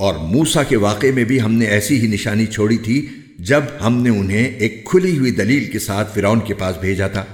اور موسا کے واقعے میں بھی ہم نے ایسی ہی نشانی چھوڑی تھی جب ہم نے انہیں ایک کھلی ہوئی دلیل کے ساتھ فرعون کے پاس بھیجا تھا۔